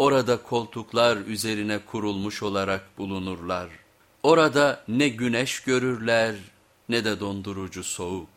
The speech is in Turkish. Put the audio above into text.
Orada koltuklar üzerine kurulmuş olarak bulunurlar. Orada ne güneş görürler ne de dondurucu soğuk.